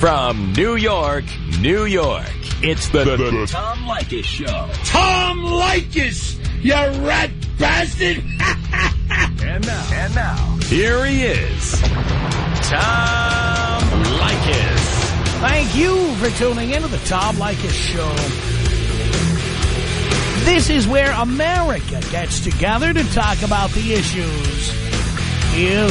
From New York, New York, it's the, the, the Tom Leykis Show. Tom Leykis, you rat bastard! and now, and now, here he is, Tom Leykis. Thank you for tuning in to the Tom Leykis Show. This is where America gets together to talk about the issues you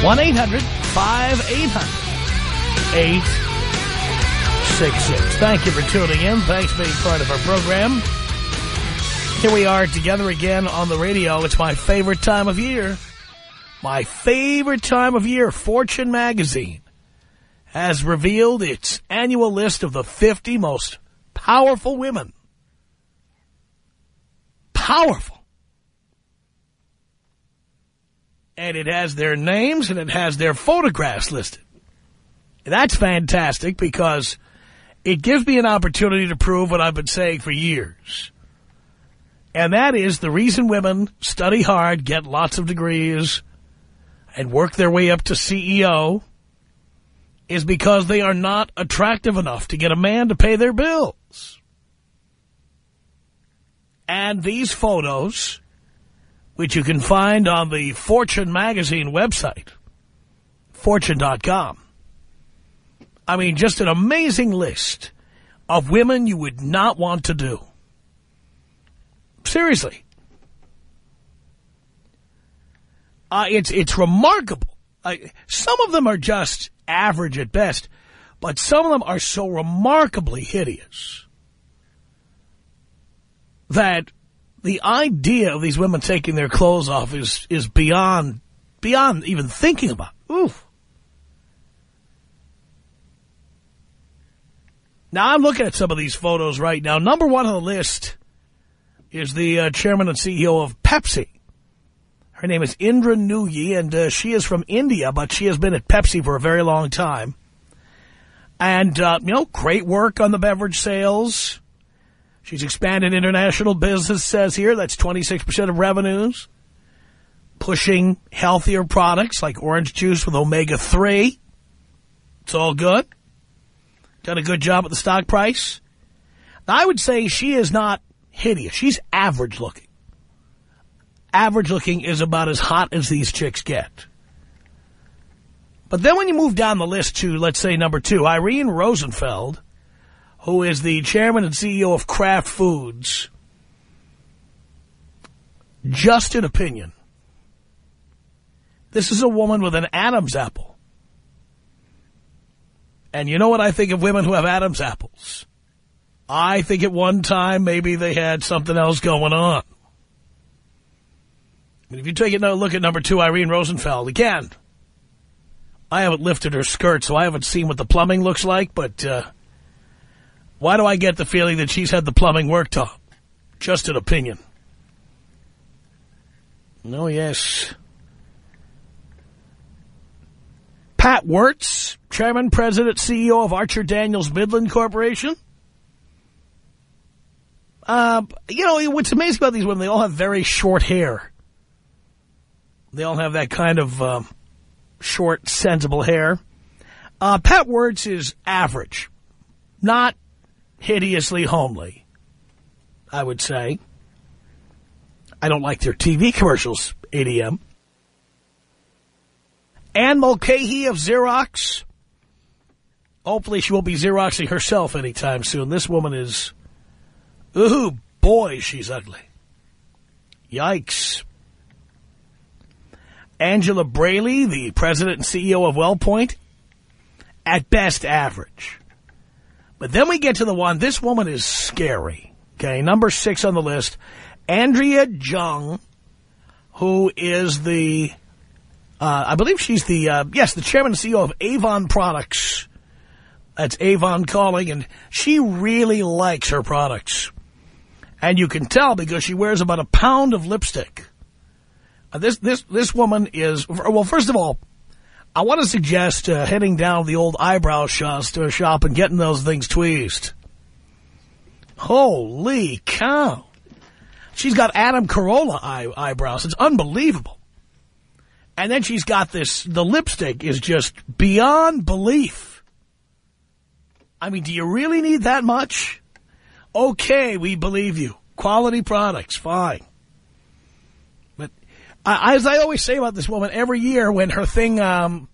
1-800-5800-866. Thank you for tuning in. Thanks for being part of our program. Here we are together again on the radio. It's my favorite time of year. My favorite time of year. Fortune magazine has revealed its annual list of the 50 most powerful women. Powerful. And it has their names and it has their photographs listed. That's fantastic because it gives me an opportunity to prove what I've been saying for years. And that is the reason women study hard, get lots of degrees, and work their way up to CEO is because they are not attractive enough to get a man to pay their bills. And these photos, which you can find on the Fortune magazine website, fortune.com, I mean, just an amazing list of women you would not want to do. Seriously. Uh, it's it's remarkable. Some of them are just average at best, but some of them are so remarkably hideous that the idea of these women taking their clothes off is is beyond beyond even thinking about. Oof. Now, I'm looking at some of these photos right now. Number one on the list is the uh, chairman and CEO of Pepsi. Her name is Indra Nooyi, and uh, she is from India, but she has been at Pepsi for a very long time. And, uh, you know, great work on the beverage sales. She's expanded international business, says here. That's 26% of revenues. Pushing healthier products like orange juice with omega-3. It's all good. Done a good job at the stock price. I would say she is not hideous. She's average looking. Average looking is about as hot as these chicks get. But then when you move down the list to, let's say, number two, Irene Rosenfeld, who is the chairman and CEO of Kraft Foods, just an opinion. This is a woman with an Adam's apple. And you know what I think of women who have Adam's apples? I think at one time maybe they had something else going on. But if you take a look at number two, Irene Rosenfeld, again, I haven't lifted her skirt, so I haven't seen what the plumbing looks like, but uh, why do I get the feeling that she's had the plumbing worked on? Just an opinion. No, oh, yes. Pat Woertz, Chairman, President, CEO of Archer Daniels Midland Corporation. Uh, you know, what's amazing about these women, they all have very short hair. They all have that kind of um, short, sensible hair. Uh, Pat Woertz is average, not hideously homely, I would say. I don't like their TV commercials, ADM. Anne Mulcahy of Xerox. Hopefully she won't be Xeroxing herself anytime soon. This woman is, ooh, boy, she's ugly. Yikes. Angela Braly, the president and CEO of WellPoint, at best average. But then we get to the one, this woman is scary. Okay, number six on the list, Andrea Jung, who is the Uh, I believe she's the, uh, yes, the chairman and CEO of Avon Products. That's Avon calling, and she really likes her products. And you can tell because she wears about a pound of lipstick. Uh, this, this, this woman is, well, first of all, I want to suggest uh, heading down the old eyebrow shop and getting those things tweezed. Holy cow. She's got Adam Carolla eye, eyebrows. It's unbelievable. And then she's got this, the lipstick is just beyond belief. I mean, do you really need that much? Okay, we believe you. Quality products, fine. Uh, as I always say about this woman, every year when her thing um,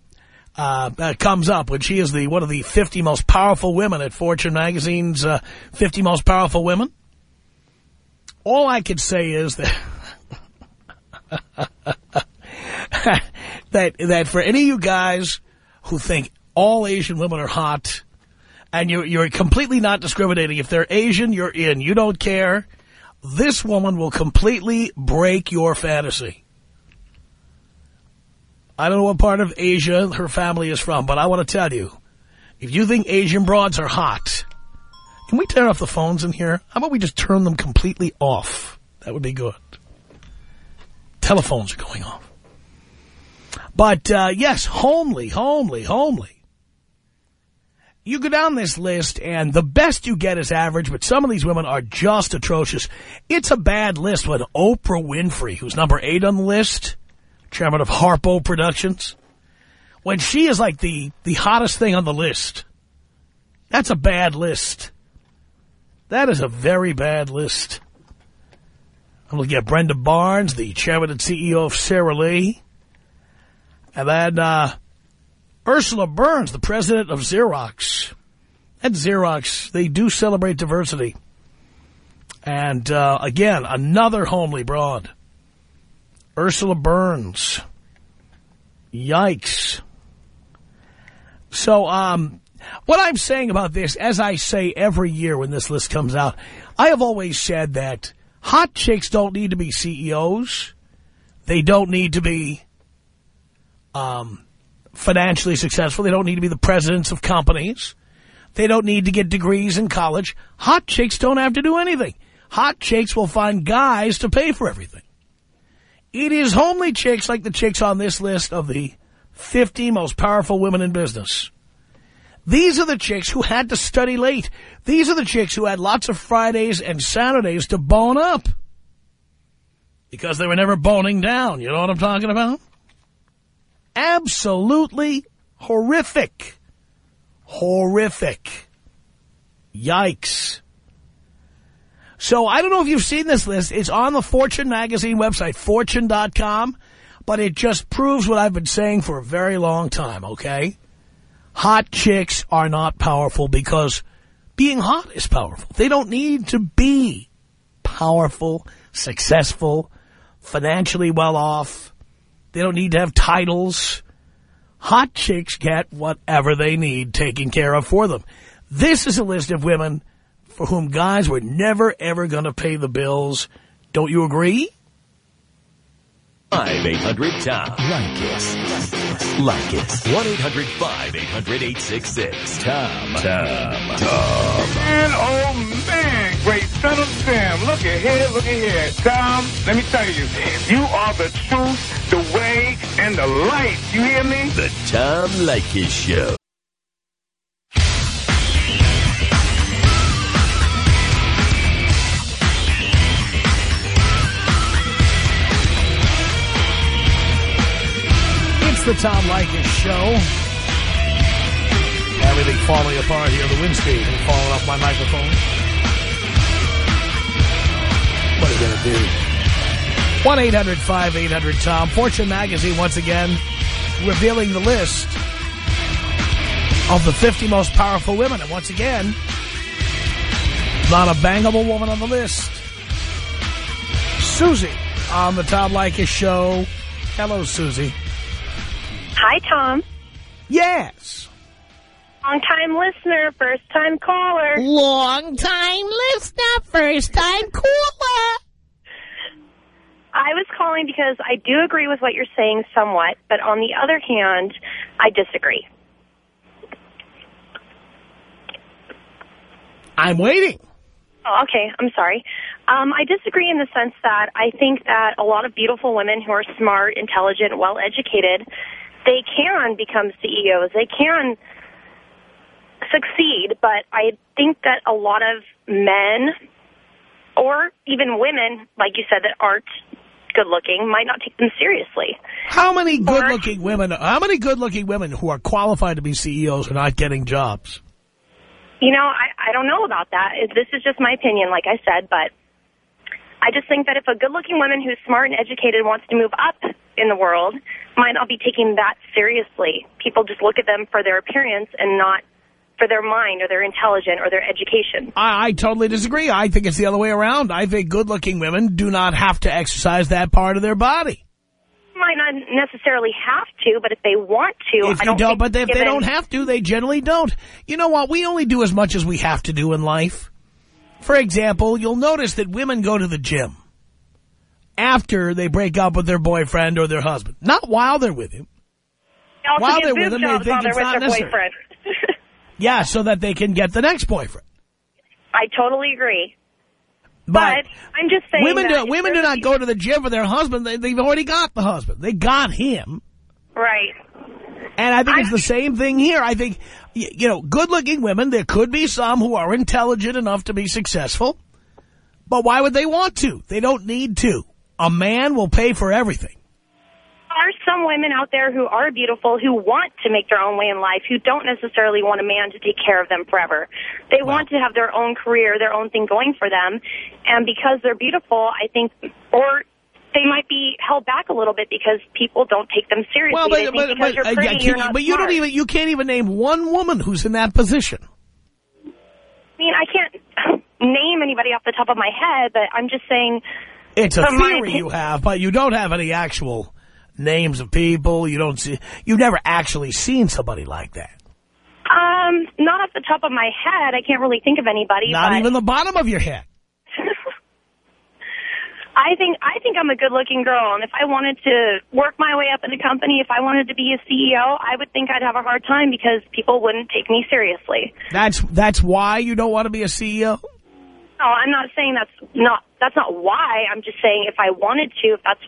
uh, uh, comes up, when she is the one of the 50 most powerful women at Fortune magazine's uh, 50 most powerful women, all I can say is that that that for any of you guys who think all Asian women are hot, and you're you're completely not discriminating. If they're Asian, you're in. You don't care. This woman will completely break your fantasy. I don't know what part of Asia her family is from, but I want to tell you, if you think Asian broads are hot, can we turn off the phones in here? How about we just turn them completely off? That would be good. Telephones are going off. But, uh, yes, homely, homely, homely. You go down this list, and the best you get is average, but some of these women are just atrocious. It's a bad list when Oprah Winfrey, who's number eight on the list, chairman of Harpo Productions, when she is like the, the hottest thing on the list. That's a bad list. That is a very bad list. I'm looking at Brenda Barnes, the chairman and CEO of Sara Lee. And then uh, Ursula Burns, the president of Xerox. At Xerox, they do celebrate diversity. And uh, again, another homely broad. Ursula Burns. Yikes. So, um, what I'm saying about this, as I say every year when this list comes out, I have always said that hot chicks don't need to be CEOs. They don't need to be um, financially successful. They don't need to be the presidents of companies. They don't need to get degrees in college. Hot chicks don't have to do anything. Hot chicks will find guys to pay for everything. It is homely chicks like the chicks on this list of the 50 most powerful women in business these are the chicks who had to study late. These are the chicks who had lots of Fridays and Saturdays to bone up. Because they were never boning down. You know what I'm talking about? Absolutely horrific. Horrific. Yikes. So I don't know if you've seen this list. It's on the Fortune magazine website, fortune.com. But it just proves what I've been saying for a very long time, okay? hot chicks are not powerful because being hot is powerful. They don't need to be powerful, successful, financially well off. They don't need to have titles. Hot chicks get whatever they need taken care of for them. This is a list of women for whom guys were never, ever going to pay the bills. Don't you agree? 5-800-TOM. Leykis. Leykis. 1-800-5800-866. Tom. Tom. Tom. Man, oh man, great son of Sam. Look at here, look at here. Tom, let me tell you, you are the truth, the way, and the light. You hear me? The Tom Leykis Show. The Tom Leykis Show. Everything falling apart here. The windscreen falling off my microphone. What are you going to do? 1-800-5800-TOM. Fortune Magazine, once again, revealing the list of the 50 most powerful women. And once again, not a bangable woman on the list. Susie on the Tom Leykis Show. Hello, Susie. Hi, Tom. Yes. Long-time listener, first-time caller. Long-time listener, first-time caller. I was calling because I do agree with what you're saying somewhat, but on the other hand, I disagree. I'm waiting. Oh, okay. I'm sorry. Um, I disagree in the sense that I think that a lot of beautiful women who are smart, intelligent, well-educated, they can become CEOs. They can succeed, but I think that a lot of men or even women, like you said, that aren't good looking might not take them seriously. How many good looking women, how many good looking women who are qualified to be CEOs are not getting jobs? You know, I, I don't know about that. This is just my opinion, like I said, but I just think that if a good-looking woman who's smart and educated wants to move up in the world, might not be taking that seriously. People just look at them for their appearance and not for their mind or their intelligence or their education. I, I totally disagree. I think it's the other way around. I think good-looking women do not have to exercise that part of their body. Might not necessarily have to, but if they want to, If I don't. don't, but if they don't have to, they generally don't. You know what? We only do as much as we have to do in life. For example, you'll notice that women go to the gym after they break up with their boyfriend or their husband. Not while they're with him. Also while they're with him, they think it's not necessary. Yeah, so that they can get the next boyfriend. I totally agree. But, But I'm just saying women that do, women do not go to the gym for their husband. They, they've already got the husband. They got him. Right. And I think it's the same thing here. I think, you know, good-looking women, there could be some who are intelligent enough to be successful. But why would they want to? They don't need to. A man will pay for everything. There are some women out there who are beautiful, who want to make their own way in life, who don't necessarily want a man to take care of them forever. They want to have their own career, their own thing going for them. And because they're beautiful, I think, or they might be held back a little bit because people don't take them seriously. Well, but, but, because but, you're uh, pretty, yeah, you- but you don't even, you can't even name one woman who's in that position. I mean, I can't name anybody off the top of my head, but I'm just saying It's a theory you have, but you don't have any actual names of people. You don't see, you've never actually seen somebody like that. Um, not off the top of my head. I can't really think of anybody. Not even the bottom of your head. I think I think I'm a good-looking girl, and if I wanted to work my way up in the company, if I wanted to be a CEO, I would think I'd have a hard time because people wouldn't take me seriously. That's, that's why you don't want to be a CEO? No, I'm not saying that's not that's not why. I'm just saying if I wanted to, if that's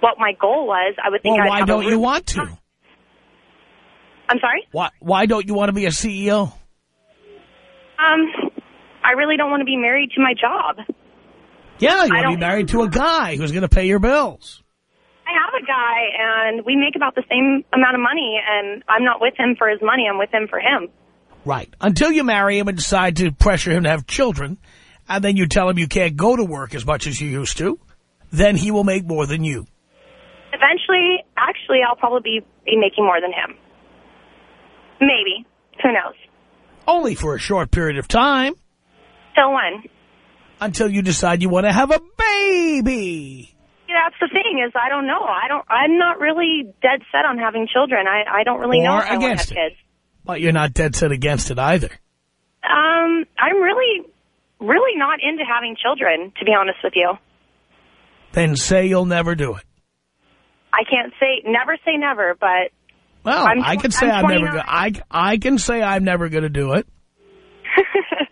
what my goal was, I would think Well, I'd why have a don't you want to? I'm sorry. Why, why don't you want to be a CEO? Um, I really don't want to be married to my job. Yeah, you want to be married to a guy who's going to pay your bills. I have a guy, and we make about the same amount of money, and I'm not with him for his money. I'm with him for him. Right. Until you marry him and decide to pressure him to have children, and then you tell him you can't go to work as much as you used to, then he will make more than you. Eventually, actually, I'll probably be, be making more than him. Maybe. Who knows? Only for a short period of time, Till when? Until you decide you want to have a baby. Yeah, that's the thing is I don't know. I don't. I'm not really dead set on having children. I I don't really know if I want to have against it. kids. But you're not dead set against it either. Um, I'm really, really not into having children. To be honest with you, Then say you'll never do it. I can't say never say never, but Well, I can say I'm I'm, never I I can say I'm never going to do it.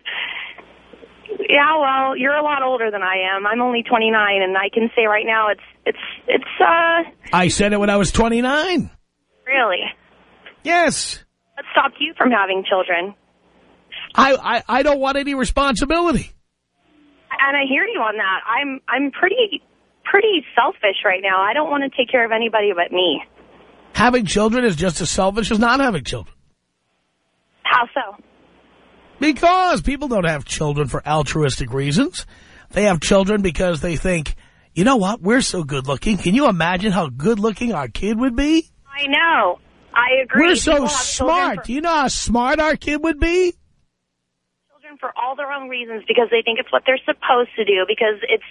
yeah. Well, you're a lot older than I am. I'm only 29, and I can say right now it's it's it's uh I said it when I was 29. really. Yes. What stopped you from having children? I, I, I don't want any responsibility. And I hear you on that. I'm I'm pretty pretty selfish right now. I don't want to take care of anybody but me. Having children is just as selfish as not having children. How so? Because people don't have children for altruistic reasons. They have children because they think, you know what, we're so good looking. Can you imagine how good looking our kid would be? I know. I agree. We're so smart. for- Do you know how smart our kid would be? children for all the wrong reasons because they think it's what they're supposed to do because it's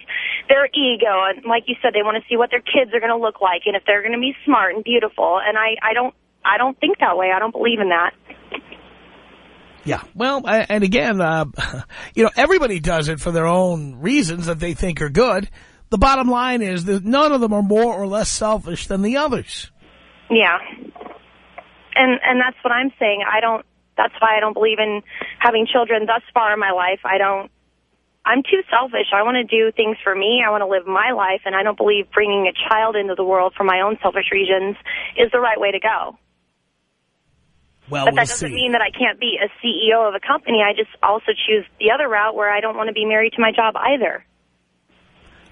their ego and like you said they want to see what their kids are going to look like and if they're going to be smart and beautiful and I I don't I don't think that way. I don't believe in that. Yeah. Well, and again, uh, you know, everybody does it for their own reasons that they think are good. The bottom line is that none of them are more or less selfish than the others. Yeah. And and that's what I'm saying. I don't. That's why I don't believe in having children thus far in my life. I don't. I'm too selfish. I want to do things for me. I want to live my life, and I don't believe bringing a child into the world for my own selfish reasons is the right way to go. Well, But we'll that doesn't see. mean that I can't be a CEO of a company. I just also choose the other route where I don't want to be married to my job either.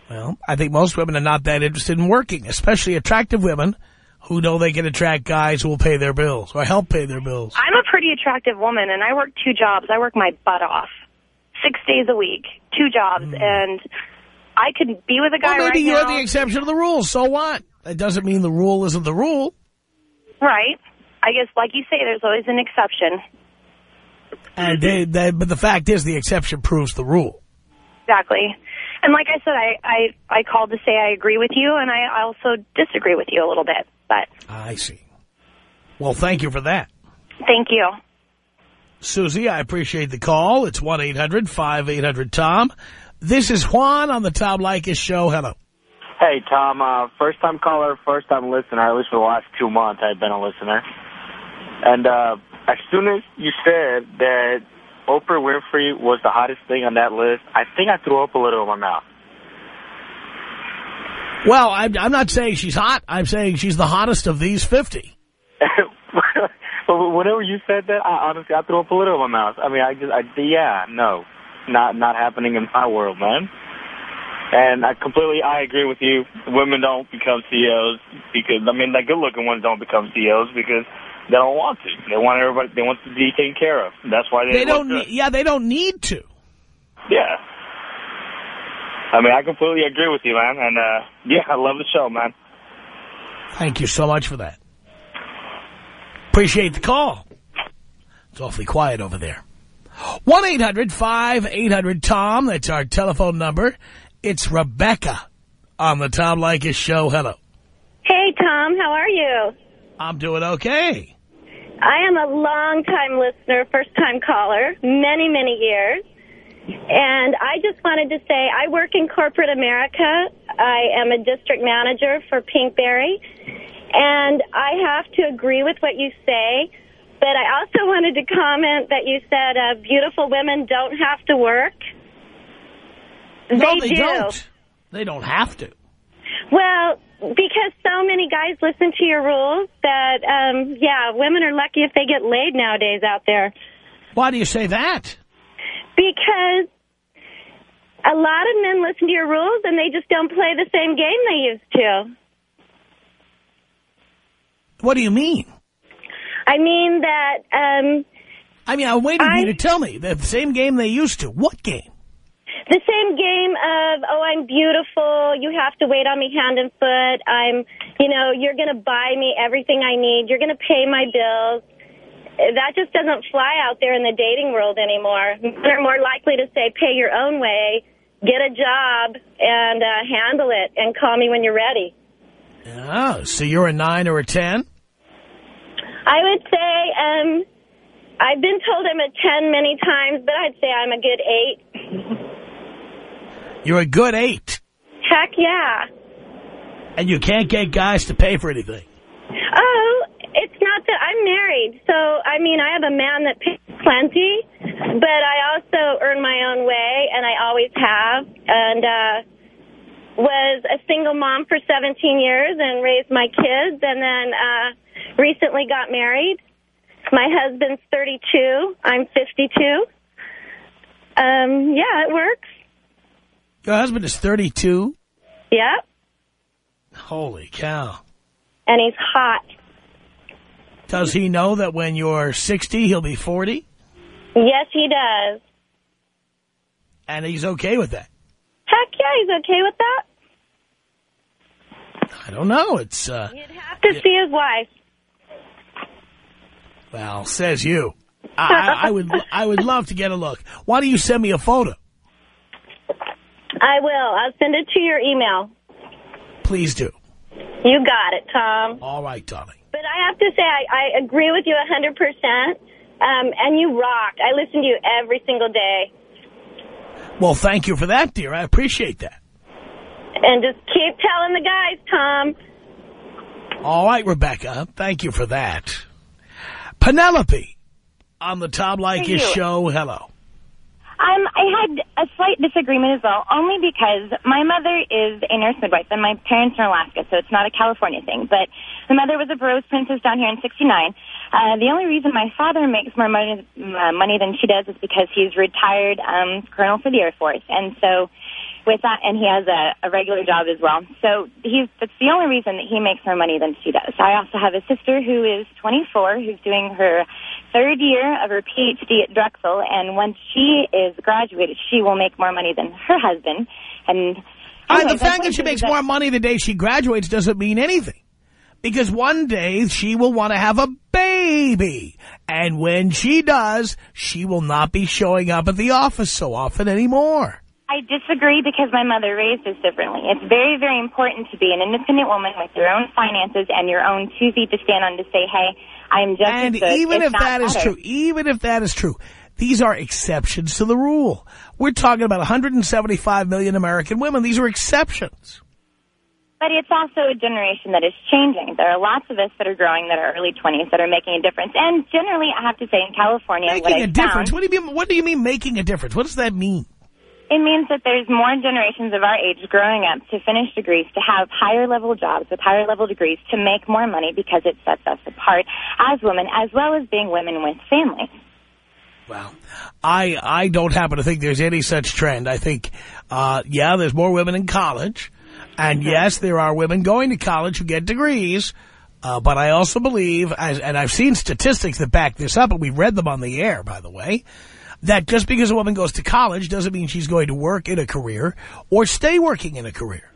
Well, I think most women are not that interested in working, especially attractive women who know they can attract guys who will pay their bills or help pay their bills. I'm a pretty attractive woman, and I work two jobs. I work my butt off, six days a week, two jobs, hmm. and I could be with a guy. Well, maybe right you're now. the exception to the rule. So what? That doesn't mean the rule isn't the rule. right. I guess, like you say, there's always an exception. And they, they, but the fact is the exception proves the rule. Exactly. And like I said, I, I, I called to say I agree with you, and I also disagree with you a little bit. But I see. Well, thank you for that. thank you. Susie, I appreciate the call. It's 1-800-5800-TOM. This is Juan on the Tom Leykis Show. Hello. Hey, Tom. Uh, first-time caller, first-time listener. At least for the last two months, I've been a listener. And uh, as soon as you said that Oprah Winfrey was the hottest thing on that list, I think I threw up a little in my mouth. Well, I'm, I'm not saying she's hot. I'm saying she's the hottest of these 50. but whenever you said that, I honestly I threw up a little in my mouth. I mean, I just, I, yeah, no, not not happening in my world, man. And I completely, I agree with you. Women don't become CEOs because, I mean, the good-looking ones don't become CEOs because they don't want to. They want everybody, they want to be taken care of. That's why they, They don't, look good. ne- yeah, they don't need to. Yeah. I mean, I completely agree with you, man. And, uh, yeah, I love the show, man. Thank you so much for that. Appreciate the call. It's awfully quiet over there. 1-800-5800-TOM. That's our telephone number. It's Rebecca on the Tom Leykis Show. Hello. Hey, Tom, how are you? I'm doing okay. I am a long-time listener, first-time caller, many, many years. And I just wanted to say I work in corporate America. I am a district manager for Pinkberry. And I have to agree with what you say. But I also wanted to comment that you said uh, beautiful women don't have to work. No, they do. don't. They don't have to. Well, because so many guys listen to your rules that, um, yeah, women are lucky if they get laid nowadays out there. Why do you say that? Because a lot of men listen to your rules and they just don't play the same game they used to. What do you mean? I mean that, um, I mean, I'm waiting for you to tell me. The same game they used to. What game? The same game of, oh, I'm beautiful, you have to wait on me hand and foot, I'm, you know, you're going to buy me everything I need, you're going to pay my bills. That just doesn't fly out there in the dating world anymore. Are more likely to say, pay your own way, get a job, and uh, handle it, and call me when you're ready. Oh, so you're a 9 or a 10? I would say, um, I've been told I'm a 10 many times, but I'd say I'm a good 8. You're a good 8. Heck yeah. And you can't get guys to pay for anything. Oh, it's not that I'm married. So, I mean, I have a man that pays plenty, but I also earn my own way, and I always have. And, uh, was a single mom for 17 years and raised my kids, and then, uh, recently got married. My husband's 32. I'm 52. Um, yeah, it works. Your husband is 32? Yep. Holy cow. And he's hot. Does he know that when you're 60, he'll be 40? Yes, he does. And he's okay with that? Heck yeah, he's okay with that. I don't know. It's, uh, You'd have to see his wife. well, says you. I, I, I would I would love to get a look. Why don't you send me a photo? I will. I'll send it to your email. Please do. You got it, Tom. All right, darling. But I have to say, I, I agree with you a 100%. Um, and you rock. I listen to you every single day. Well, thank you for that, dear. I appreciate that. And And just keep telling the guys, Tom. All right, Rebecca. Thank you for that. Penelope on the Tom Leykis you. show. Hello. Um, I had a slight disagreement as well, only because my mother is a nurse midwife, and my parents are in Alaska, so it's not a California thing. But my mother was a Rose Princess down here in 69. Uh, the only reason my father makes more money, uh, money than she does is because he's retired um, colonel for the Air Force. And so with that, and he has a, a regular job as well. So he's, that's the only reason that he makes more money than she does. I also have a sister who is 24, who's doing her third year of her PhD at Drexel, and once she is graduated, she will make more money than her husband. And right, oh anyways, the fact that she makes more money the day she graduates doesn't mean anything. Because one day she will want to have a baby. And when she does, she will not be showing up at the office so often anymore. I disagree because my mother raised us differently. It's very, very important to be an independent woman with your own finances and your own two feet to stand on to say, hey, I'm just And even if that is better. true, even if that is true, these are exceptions to the rule. We're talking about 175 million American women. These are exceptions. But it's also a generation that is changing. There are lots of us that are growing that are early 20s that are making a difference. And generally, I have to say, in California, Making I a difference? found, What do you mean? What do you mean making a difference? What does that mean? It means that there's more generations of our age growing up to finish degrees, to have higher level jobs with higher level degrees, to make more money because it sets us apart as women, as well as being women with families. Well, I I don't happen to think there's any such trend. I think, uh, yeah, there's more women in college, and yes, there are women going to college who get degrees. Uh, but I also believe, as, and I've seen statistics that back this up, and we've read them on the air, by the way, that just because a woman goes to college doesn't mean she's going to work in a career or stay working in a career.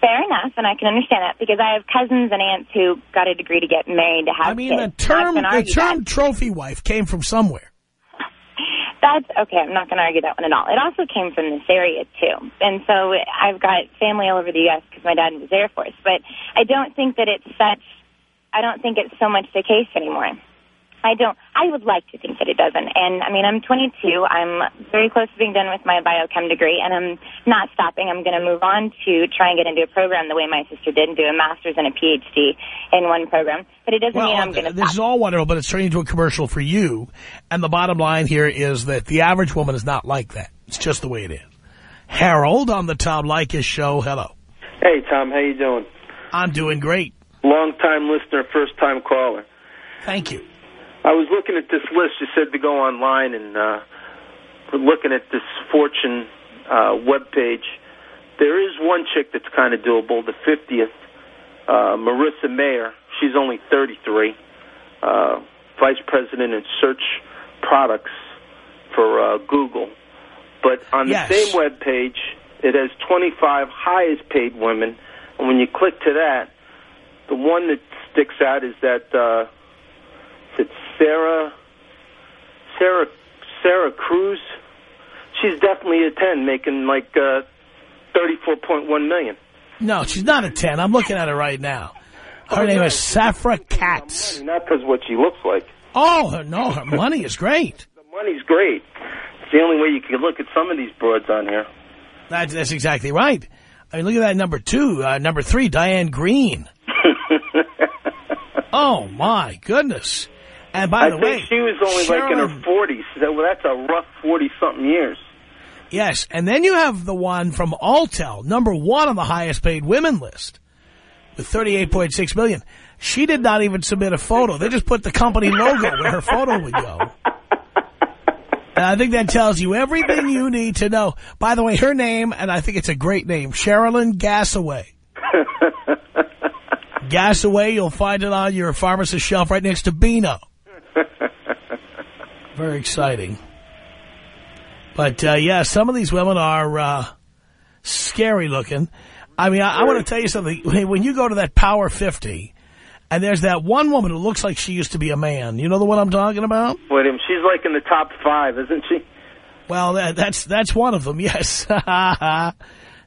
Fair enough, and I can understand that because I have cousins and aunts who got a degree to get married to have I mean, the kids. I'm term the term that. trophy wife came from somewhere. That's okay. I'm not going to argue that one at all. It also came from this area too, and so I've got family all over the U.S. because my dad was Air Force. But I don't think that it's such. I don't think it's so much the case anymore. I don't. I would like to think that it doesn't. And I mean, I'm 22. I'm very close to being done with my biochem degree, and I'm not stopping. I'm going to move on to try and get into a program the way my sister did, and do a master's and a PhD in one program. But it doesn't Well, mean I'm going to this stop. is all wonderful, but it's turning into a commercial for you. And the bottom line here is that the average woman is not like that. It's just the way it is. Harold on the Tom Leykis show. Hello. Hey, Tom, how you doing? I'm doing great. Long-time listener, first-time caller. Thank you. I was looking at this list. You said to go online and uh, looking at this Fortune uh, web page. There is one chick that's kind of doable, the 50th, uh, Marissa Mayer. She's only 33, uh, vice president in search products for uh, Google. But on the Yes. same web page, it has 25 highest paid women, and when you click to that, the one that sticks out is that uh, is it Sarah Sarah Sarah Cruz. She's definitely a 10, making like uh, 34.1 million. No, she's not a 10. I'm looking at her right now. Her name is Safra Catz. Not because what she looks like. Oh, her, no, her money is great. The money's great. It's the only way you can look at some of these broads on here. That's, that's exactly right. I mean, look at that number two. Uh, number three, Diane Greene. Oh, my goodness. And by I the think way, she was only like in her 40s. That, well, that's a rough 40-something years. Yes, and then you have the one from Alltel, number one on the highest paid women list, with 38.6 million. She did not even submit a photo. They just put the company logo where her photo would go. And I think that tells you everything you need to know. By the way, her name, and I think it's a great name, Sharilyn Gasaway. Gasaway, you'll find it on your pharmacist shelf right next to Beano. Very exciting. But, uh, yeah, some of these women are uh, scary looking. I mean, I, I want to tell you something. When you go to that Power 50, and there's that one woman who looks like she used to be a man. You know the one I'm talking about? Minute, she's like in the top five, isn't she? Well, that, that's that's one of them, yes.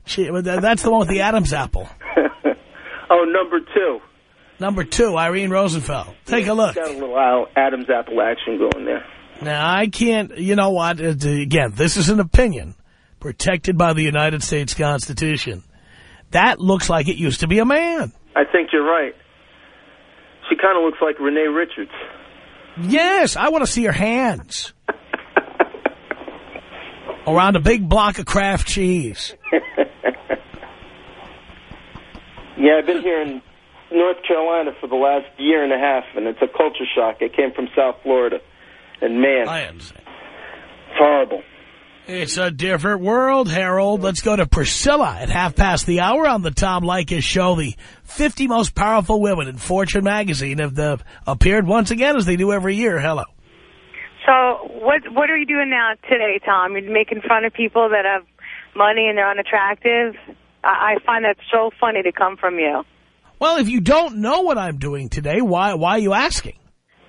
she, that's the one with the Adam's apple. oh, number two. Number two, Irene Rosenfeld. Take a look. Got a little Adam's apple action going there. Now, I can't, you know what, uh, again, this is an opinion protected by the United States Constitution. That looks like it used to be a man. I think you're right. She kind of looks like Renee Richards. Yes, I want to see her hands. Around a big block of Kraft cheese. Yeah, I've been here in North Carolina for the last year and a half, and it's a culture shock. I came from South Florida, and man, I understand. it's horrible. It's a different world, Harold. Let's go to Priscilla at half past the hour on the Tom Leykis show. The 50 most powerful women in Fortune magazine have uh, appeared once again as they do every year. Hello. So what what are you doing now today, Tom? You're making fun of people that have money and they're unattractive. I, I find that so funny to come from you. Well, if you don't know what I'm doing today, why why are you asking?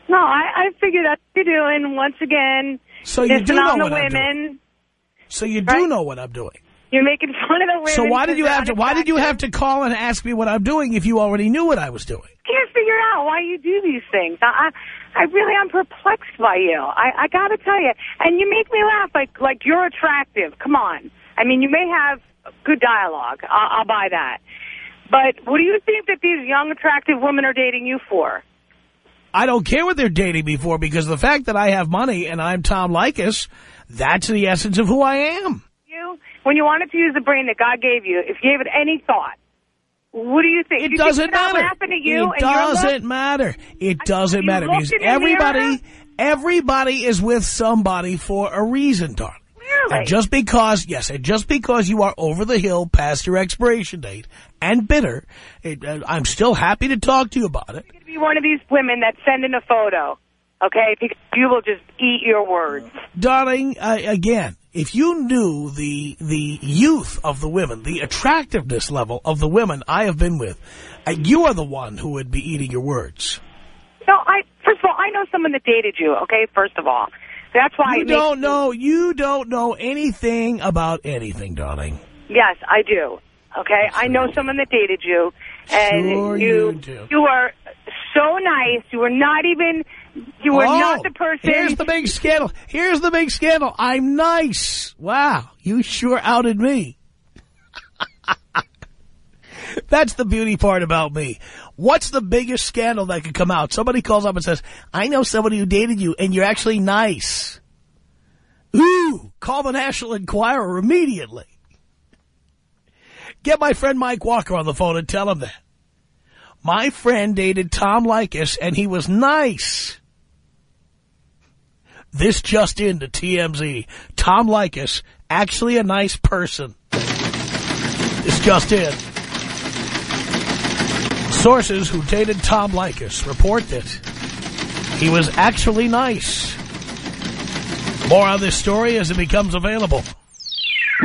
No, I, I figure that's what you're doing once again. So you do know what I'm women. So you do know what I'm doing. You're making fun of the women. So why did you have to why did you have to call and ask me what I'm doing if you already knew what I was doing? I can't figure out why you do these things. I, I, I really am perplexed by you. I, I got to tell you, and you make me laugh like like you're attractive. Come on. I mean, you may have good dialogue. I'll, I'll buy that. But what do you think that these young, attractive women are dating you for? I don't care what they're dating me for because the fact that I have money and I'm Tom Leykis, that's the essence of who I am. You, when you wanted to use the brain that God gave you, if you gave it any thought, what do you think? It you doesn't matter. laughing at you it doesn't matter. It doesn't matter because everybody, mirror? everybody is with somebody for a reason, darling. Clearly. And just because, yes, and just because you are over the hill past your expiration date and bitter, it, uh, I'm still happy to talk to you about it. to be one of these women that send in a photo, okay? Because you will just eat your words. Darling, uh, again, if you knew the the youth of the women, the attractiveness level of the women I have been with, uh, you are the one who would be eating your words. No, I first of all, I know someone that dated you, okay? First of all. That's why You don't know. You don't know anything about anything, darling. Yes, I do. Okay, I know someone that dated you, and Sure you you do. you are so nice. You were not even you were Oh, not the person. Here's the big scandal. Here's the big scandal. I'm nice. Wow, you sure outed me. That's the beauty part about me. What's the biggest scandal that could come out? Somebody calls up and says, I know somebody who dated you and you're actually nice. Ooh, call the National Enquirer immediately. Get my friend Mike Walker on the phone and tell him that. My friend dated Tom Leykis and he was nice. This just in to TMZ. Tom Leykis, actually a nice person. This just in. Sources who dated Tom Leykis report that he was actually nice. More on this story as it becomes available.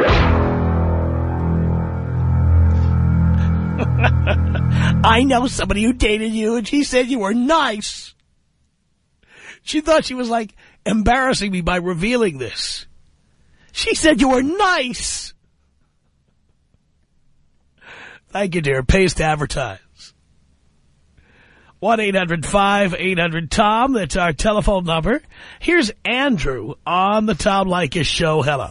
I know somebody who dated you and she said you were nice. She thought she was like embarrassing me by revealing this. She said you were nice. Thank you, dear. Pays to advertise. 1-800-5800-TOM. That's our telephone number. Here's Andrew on the Tom Leykis show. Hello.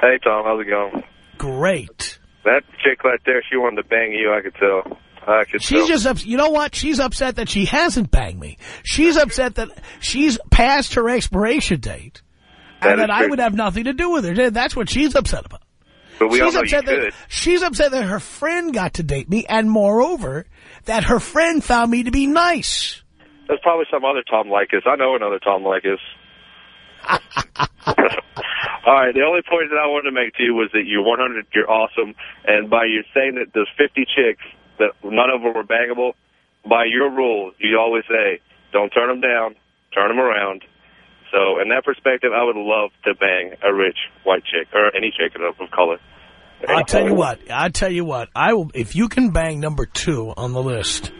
Hey, Tom. How's it going? Great. That chick right there, she wanted to bang you, I could tell. I could She's tell. just, ups- you know what? She's upset that she hasn't banged me. She's upset that she's past her expiration date. That and that I would have nothing to do with her. That's what she's upset about. But we all she's know you upset that she's upset that her friend got to date me, and moreover, that her friend found me to be nice. There's probably some other Tom Leykis. I know another Tom Leykis. All right, the only point that I wanted to make to you was that you're 100, you're awesome, and by you saying that there's 50 chicks, that none of them were bangable, by your rule, you always say, don't turn them down, turn them around. So in that perspective, I would love to bang a rich white chick, or any chick of of color. I'll tell you what. I'll tell you what. I will if you can bang number two on the list,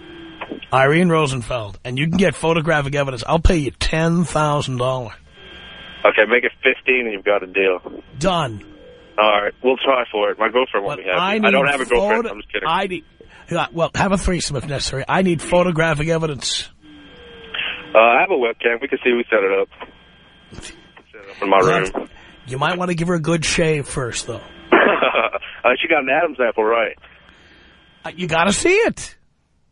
Irene Rosenfeld, and you can get photographic evidence. I'll pay you ten thousand dollars. Okay, make it 15 and you've got a deal. Done. All right, we'll try for it. My girlfriend won't be happy. I, I, don't have a girlfriend. I'm just kidding. I need. Well, have a threesome if necessary. I need photographic evidence. Uh, I have a webcam. We can see we set it up. Set it up in my room. You might want to give her a good shave first, though. uh, she got an Adam's apple, right? Uh, You got to see it.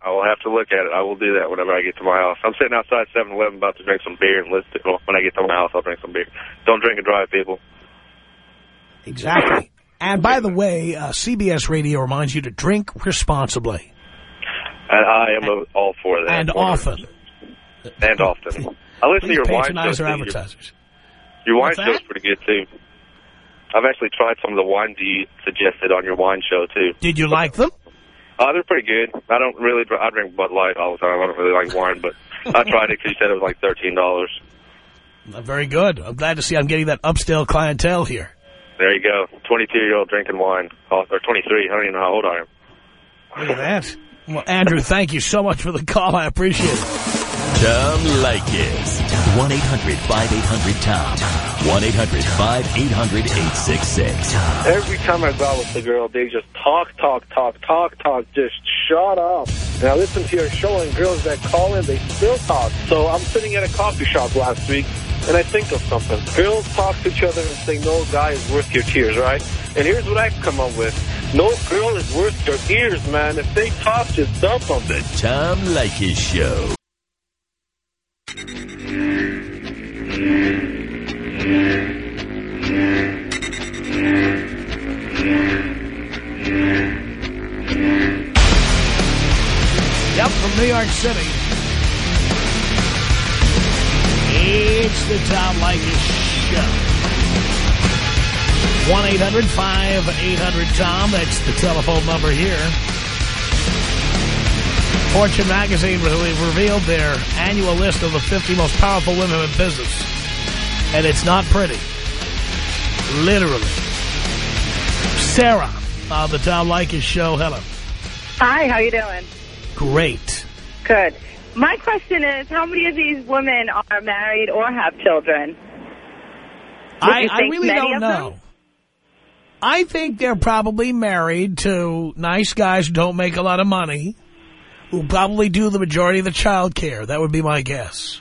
I will have to look at it. I will do that whenever I get to my house. I'm sitting outside 7-Eleven about to drink some beer and listen When I get to my house, I'll drink some beer. Don't drink and drive, people. Exactly. And by the way, uh, CBS Radio reminds you to drink responsibly. And I am uh, all for that. And often. And often. I listen to your wine patronize our too. Your- advertisers. Your wine show's pretty good, too. I've actually tried some of the wines you suggested on your wine show, too. Did you like them? Uh, they're pretty good. I don't really – I drink Bud Light all the time. I don't really like wine, but I tried it because you said it was like $13. Uh, Very good. I'm glad to see I'm getting that upscale clientele here. There you go. 22-year-old drinking wine. Oh, Or 23. I don't even know how old I am. Look at that. Well, Andrew, thank you so much for the call. I appreciate it. Tom Leykis. 1-800-5800-TOM. 1-800-5800-866. Every time I go out with the girl, they just talk, talk, talk, talk, talk. Just shut up. And I listen to your show, and girls that call in, they still talk. So I'm sitting at a coffee shop last week, and I think of something. Girls talk to each other and say, no guy is worth your tears, right? And here's what I come up with. No girl is worth your ears, man. If they talk, just dump them. The Tom Leykis Show. City. It's the Tom Leykis Show. 1-800-5800-TOM. That's the telephone number here. Fortune magazine re- revealed their annual list of the 50 most powerful women in business. And it's not pretty. Literally. Sarah on the Tom Leykis Show. Hello. Hi, how you doing? Great. Good. My question is, how many of these women are married or have children? I, I really don't know. them? I think they're probably married to nice guys who don't make a lot of money, who probably do the majority of the child care. That would be my guess.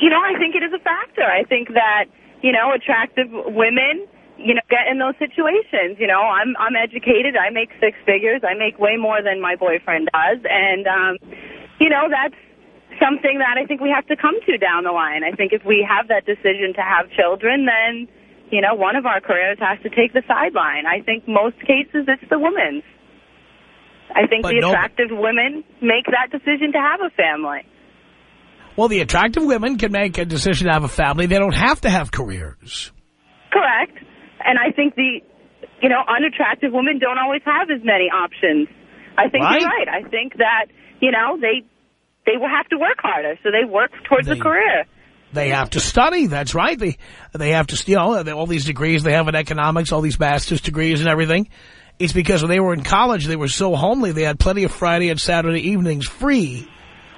You know, I think it is a factor. I think that, you know, attractive women, you know, get in those situations. You know, I'm I'm educated. I make six figures. I make way more than my boyfriend does. And, um, you know, that's something that I think we have to come to down the line. I think if we have that decision to have children, then, you know, one of our careers has to take the sideline. I think most cases it's the women's. I think But the no- attractive women make that decision to have a family. Well, the attractive women can make a decision to have a family. They don't have to have careers. Correct. And I think the, you know, unattractive women don't always have as many options. I think Right. you're right. I think that, you know, they they will have to work harder, so they work towards a career. They have to study. That's right. They they have to, you know, all these degrees they have in economics, all these master's degrees and everything. It's because when they were in college, they were so homely. They had plenty of Friday and Saturday evenings free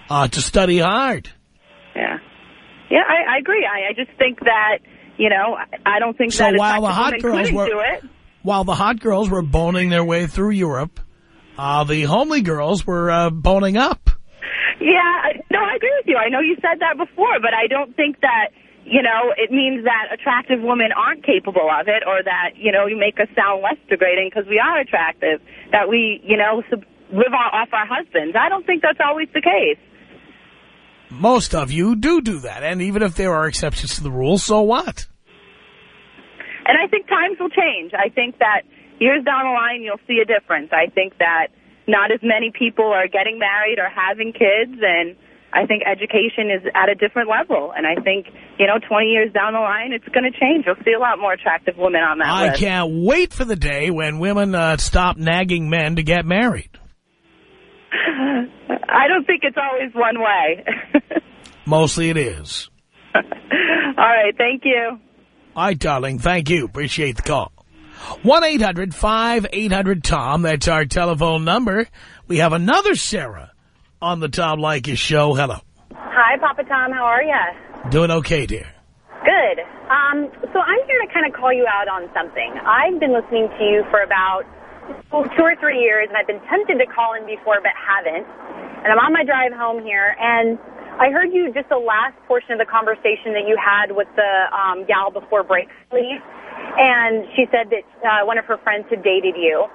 uh, to study hard. Yeah. Yeah, I, I agree. I, I just think that, you know, I- don't think So that while the hot girls were do it. while the hot girls were boning their way through Europe, uh, the homely girls were uh, boning up. Yeah, no, I agree with you. I know you said that before, but I don't think that, you know, it means that attractive women aren't capable of it or that, you know, you make us sound less degrading because we are attractive, that we, you know, live off our husbands. I don't think that's always the case. Most of you do do that, and even if there are exceptions to the rule, so what? And I think times will change. I think that years down the line, you'll see a difference. I think that not as many people are getting married or having kids, and I think education is at a different level. And I think, you know, 20 years down the line, it's going to change. You'll see a lot more attractive women on that I list. can't wait for the day when women uh, stop nagging men to get married. I don't think it's always one way. Mostly it is. All right, thank you. All right, darling. Thank you. Appreciate the call. 1-800-5800-TOM. That's our telephone number. We have another Sarah on the Tom Leykis show. Hello. Hi, Papa Tom. How are you? Doing okay, dear. Good. Um, so I'm here to kind of call you out on something. I've been listening to you for about two or three years, and I've been tempted to call in before, but haven't. And I'm on my drive home here, and I heard you just the last portion of the conversation that you had with the um, gal before break leave, and she said that uh, one of her friends had dated you.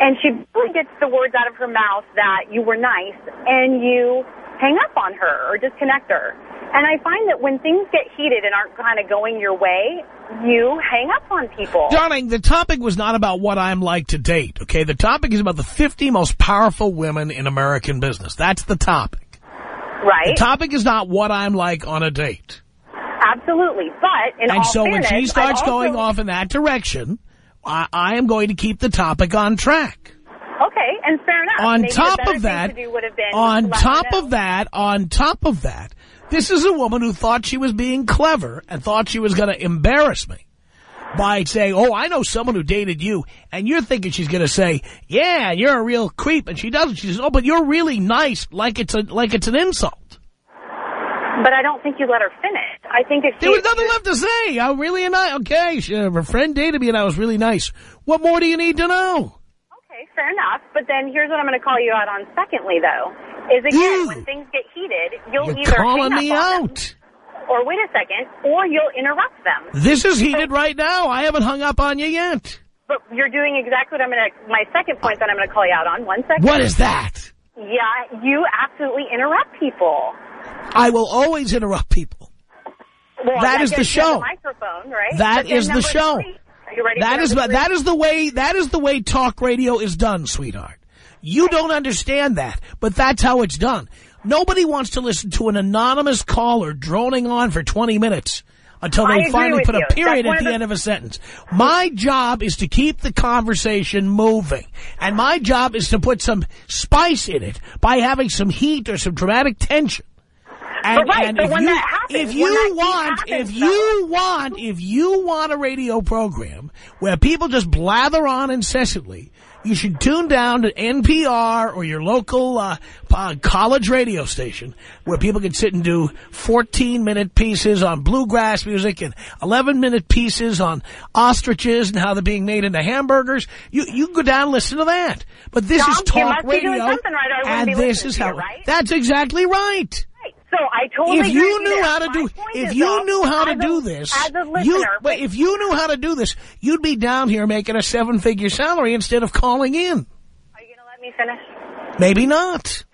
and she really gets the words out of her mouth that you were nice, and you hang up on her or disconnect her. And I find that when things get heated and aren't kind of going your way, you hang up on people. Darling, the topic was not about what I'm like to date, okay? The topic is about the 50 most powerful women in American business. That's the topic. Right. The topic is not what I'm like on a date. Absolutely. But in and so when she starts also- going off in that direction, I, I am going to keep the topic on track. Okay, and fair enough. On Maybe top of that, to do would have been on top of that, on top of that, this is a woman who thought she was being clever and thought she was going to embarrass me by saying, oh, I know someone who dated you, and you're thinking she's going to say, yeah, you're a real creep, and she doesn't. She says, oh, but you're really nice, like it's a like it's an insult. But I don't think you let her finish. I think if she... There was nothing left to say. I'm really nice. Okay, she, uh, her friend dated me, and I was really nice. What more do you need to know? Okay, fair enough. But then here's what I'm going to call you out on secondly, though. Is again, when things get heated, you'll You're either calling me on them, out. or wait a second, or you'll interrupt them. This is heated right now. I haven't hung up on you yet. But you're doing exactly what I'm going to... My second point that I'm going to call you out on. One second. What is that? Yeah, you absolutely interrupt people. I will always interrupt people. Well, That is the gets you on show. microphone, right? That is the show. three- Are you ready That is the- that is the way that is the way talk radio is done, sweetheart. You don't understand that, but that's how it's done. Nobody wants to listen to an anonymous caller droning on for 20 minutes until I they finally put you. a period That's at the the- end of a sentence. My job is to keep the conversation moving. And my job is to put some spice in it by having some heat or some dramatic tension. And, But right, and but if when you, that happens, if you want, happens, if you want, if you want a radio program where people just blather on incessantly, you should tune down to NPR or your local uh, uh, college radio station where people can sit and do 14-minute pieces on bluegrass music and 11-minute pieces on ostriches and how they're being made into hamburgers. You you can go down and listen to that. But this Tom, is talk must be doing radio, right, or I wouldn't and this is how. right? That's exactly right. So I totally if you knew how to do, if you though, knew how to a- do this, as a listener, you, but if you knew how to do this, you'd be down here making a seven-figure salary instead of calling in. Are you going to let me finish. Maybe not.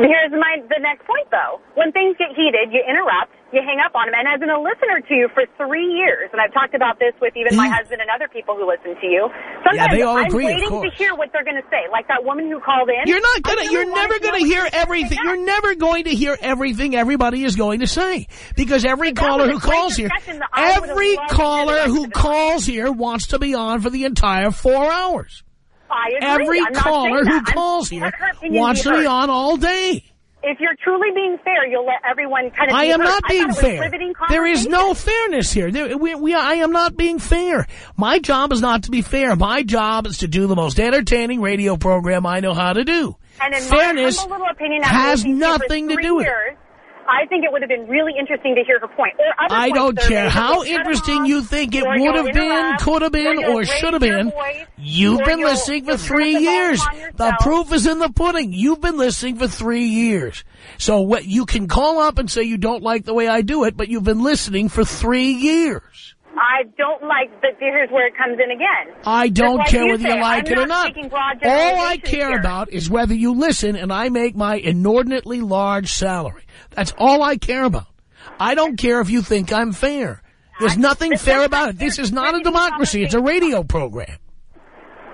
Here's my the next point though. When things get heated, you interrupt, you hang up on them. And as been a listener to you for three years, and I've talked about this with even my husband and other people who listen to you. Sometimes they all I'm agree, waiting to hear what they're going to say. Like that woman who called in. You're not gonna. You're never gonna hear she was gonna everything. You're never going to hear everything everybody is going to say because every caller who calls here, discussion that I would've every loved to hear the caller who calls here wants to be on for the entire four hours. Every caller who calls here let her opinion wants to be on all day. If you're truly being fair, you'll let everyone kind of. I am heard. not being thought it was fair. There is no fairness here. There, we, we, I am not being fair. My job is not to be fair. My job is to do the most entertaining radio program I know how to do. And in Fairness my humble little opinion, has listening to you for nothing to do with it. I think it would have been really interesting to hear her point. Or I don't care how interesting you think it would have been, could have been, you'll or should have been. voice, You've been listening for three turn the volume years. The proof is in the pudding. You've been listening for three years. So what you can call up and say you don't like the way I do it, but you've been listening for three years. I don't like, but here's where it comes in again. I don't care you whether you like I'm it or not. All I care here. about is whether you listen and I make my inordinately large salary. That's all I care about. I don't care if you think I'm fair. There's nothing fair about it. This is not a democracy. It's a radio program.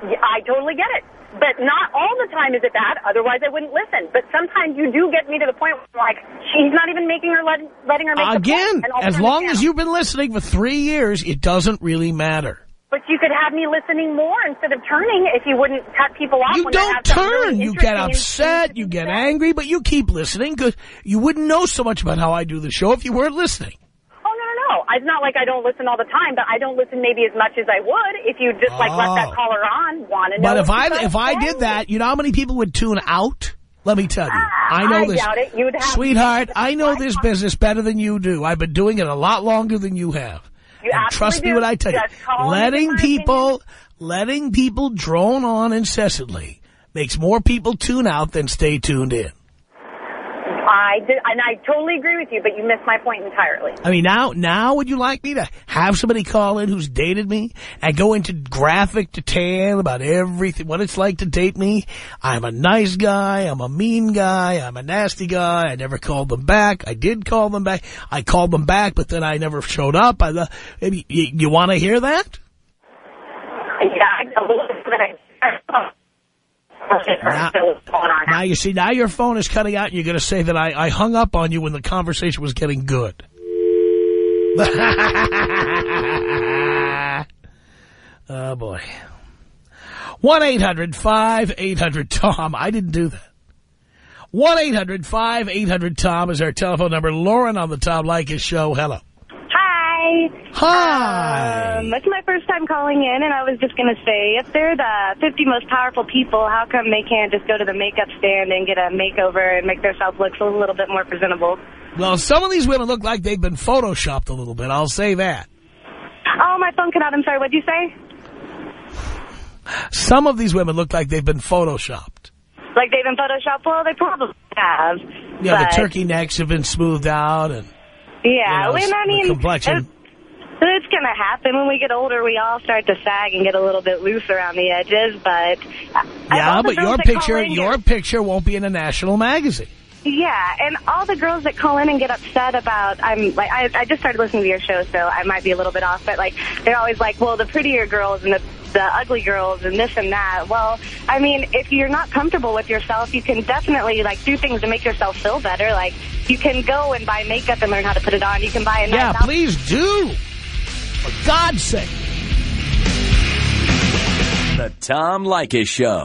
Yeah, I totally get it. But not all the time is it bad, otherwise I wouldn't listen. But sometimes you do get me to the point where I'm like, she's not even making her, let, letting her make Again, as long as you've been listening for three years, it doesn't really matter. But you could have me listening more instead of turning if you wouldn't cut people off You don't turn. really You get upset. You get angry, but you keep listening because you wouldn't know so much about how I do the show if you weren't listening. Oh, no, no, no. It's not like I don't listen all the time, but I don't listen maybe as much as I would if you just, like, let Oh. that caller on, want to know But if I if I did that, you know how many people would tune out? Let me tell you. Ah, I know I this. doubt it. You'd have- Sweetheart, I know this business better than you do. I've been doing it a lot longer than you have. You and trust me do. when I tell you, Just letting people, letting people drone on incessantly makes more people tune out than stay tuned in. I did, and I totally agree with you, but you missed my point entirely. I mean, now, now would you like me to have somebody call in who's dated me and go into graphic detail about everything, what it's like to date me? I'm a nice guy. I'm a mean guy. I'm a nasty guy. I never called them back. I did call them back. I called them back, but then I never showed up. I, uh, maybe you, you want to hear that? Yeah, little bit. Now, now you see, now your phone is cutting out and you're going to say that I, I hung up on you when the conversation was getting good. oh, boy. 1-800-5800-TOM. I didn't do that. 1-800-5800-TOM is our telephone number. Lauren on the Tom Leykis show. Hello. Hi. Hi. Um, it's my first time calling in, and I was just going to say, if they're the 50 most powerful people, how come they can't just go to the makeup stand and get a makeover and make themselves look a little bit more presentable? Well, some of these women look like they've been photoshopped a little bit. I'll say that. Oh, my phone cut out. I'm sorry. What'd you say? Some of these women look like they've been photoshopped. Like they've been photoshopped? Well, they probably have. Yeah, but, the turkey necks have been smoothed out and Yeah, you know, and I the mean, complexion. It's, going to happen. When we get older, we all start to sag and get a little bit loose around the edges, but... Yeah, but your picture, your picture won't be in a national magazine. Yeah, and all the girls that call in and get upset about, I'm like, I, I just started listening to your show, so I might be a little bit off, but like, they're always like, well, the prettier girls and the, the ugly girls and this and that. Well, I mean, if you're not comfortable with yourself, you can definitely like do things to make yourself feel better. Like, you can go and buy makeup and learn how to put it on. You can buy a nice Yeah, outfit. please do. For God's sake. The Tom Leykis Show.